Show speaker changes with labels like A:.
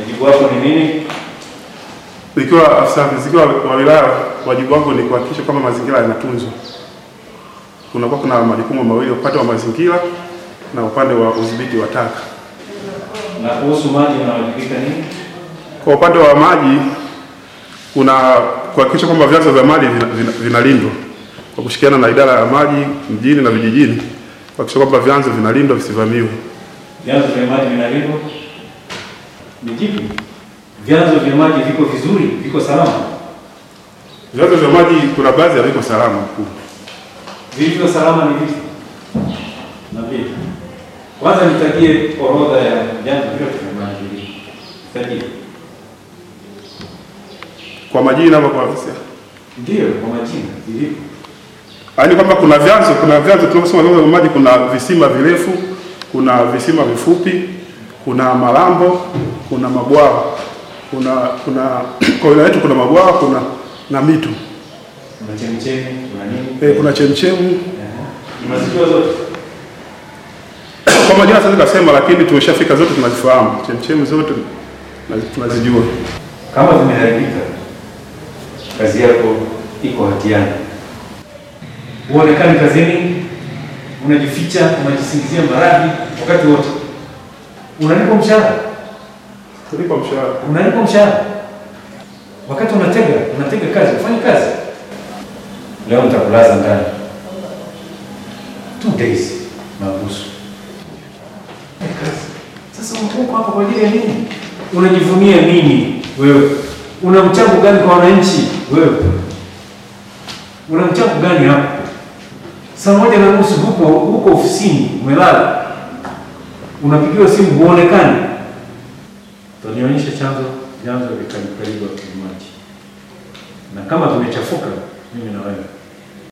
A: Wajibu wako ni nini?
B: Nikiwa afisa fizikia wa wilaya, wajibu wangu ni kuhakikisha kwamba mazingira yanatunzwa. Kunakuwa kuna majukumu mawili, upande wa mazingira na upande wa udhibiti wa taka.
A: Na kuhusu maji unawajibika nini?
B: Kwa upande wa maji, kuna kuhakikisha kwamba vyanzo vya maji vinalindwa vina, vina kwa kushikiana na idara ya maji mjini na vijijini, kuhakikisha kwamba vyanzo vinalindwa visivamiwe.
A: Vyanzo vya maji vinalindwa? Ni vipi? Vyanzo vya maji viko vizuri, viko salama?
B: Vyanzo vya maji kuna baadhi haviko salama mkuu.
A: Vilivyo salama ni vipi? Na vipi? Kwanza nitajie orodha ya vyanzo vyote vya maji. Nitajie.
B: Kwa majina hapo kwa afisa.
A: Ndio, kwa majina vilivyo.
B: Yaani kwamba kuna vyanzo, kuna vyanzo tunaposema vyanzo vya maji, kuna visima virefu, kuna visima vifupi, kuna malambo, kuna mabwawa, kuna kuna kwa wilaya yetu kuna mabwawa, kuna na mito
A: Kuna chemchemi, kuna nini?
B: eh, kuna
A: zote?
B: Kwa majina sasa nikasema, lakini tumeshafika zote, tunazifahamu chemchemu zote tunazijua.
A: Kama zimeharibika, kazi yako iko hatiani. Huonekani kazini, unajificha, unajisingizia maradhi wakati wote. Unalipwa mshahara,
B: Tulipa mshahara.
A: unalipwa mshahara wakati unatega, unatega kazi, ufanye kazi. Leo nitakulaza ndani two days mabusu. Sasa uko hapa kwa ajili ya nini? Unajivunia nini wewe? Una mchango gani kwa wananchi wewe? Una mchango gani hapo? Saa moja na nusu huko huko ofisini umelala, unapigiwa simu huonekani. Tunionyeshe chanzo vyanzo vya vya na kama tumechafuka mimi na wewe